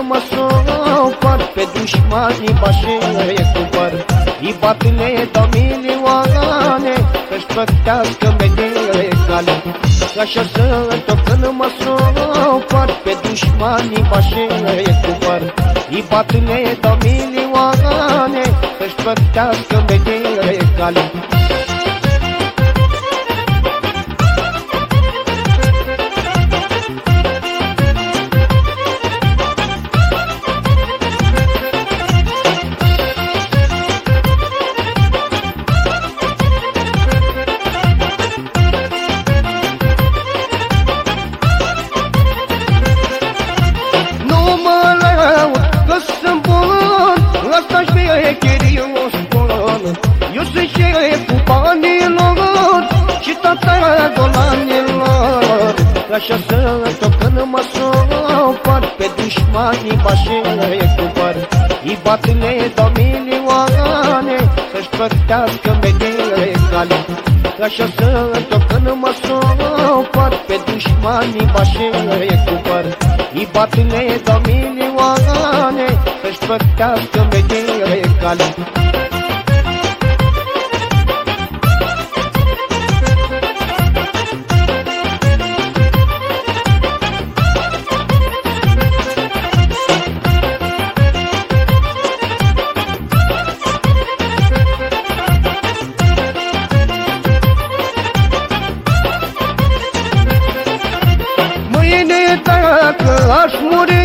tot când mă sopar Pe dușmanii bașe cu păr. Îi bat le dau milioane Să-și plătească medile cale Așa să tot când mă sopar Pe dușmanii bașe cu păr. Îi bat le dau milioane Să-și plătească medile cale dolanilor Așa să tot când mă sopar Pe dușmanii bașele cu păr. Îi bat le dau milioane Să-și plătească medele cale. Așa să tot când mă sopar Pe dușmanii bașele cu păr. Îi bat le dau milioane Să-și plătească medele cale dacă aș muri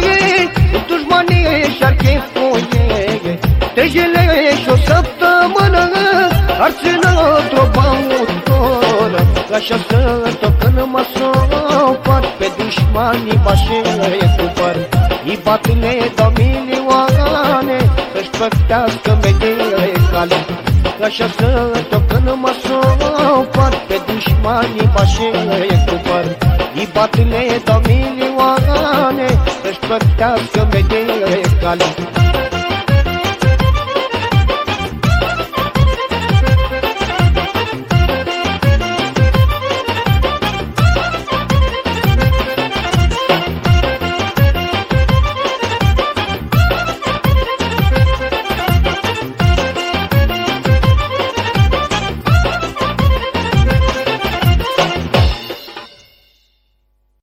Dușmanii și-ar chefuie Tejele și o săptămână Ar țină într-o băutură Așa să tot când mă sopar Pe dușmanii bașele cu păr. Îi bat le dau milioane Să-și plătească medile cale Așa să tot când mă sopar Pe dușmanii bașele cu păr. Îi bat le dau milioane Să-și plătească medele cale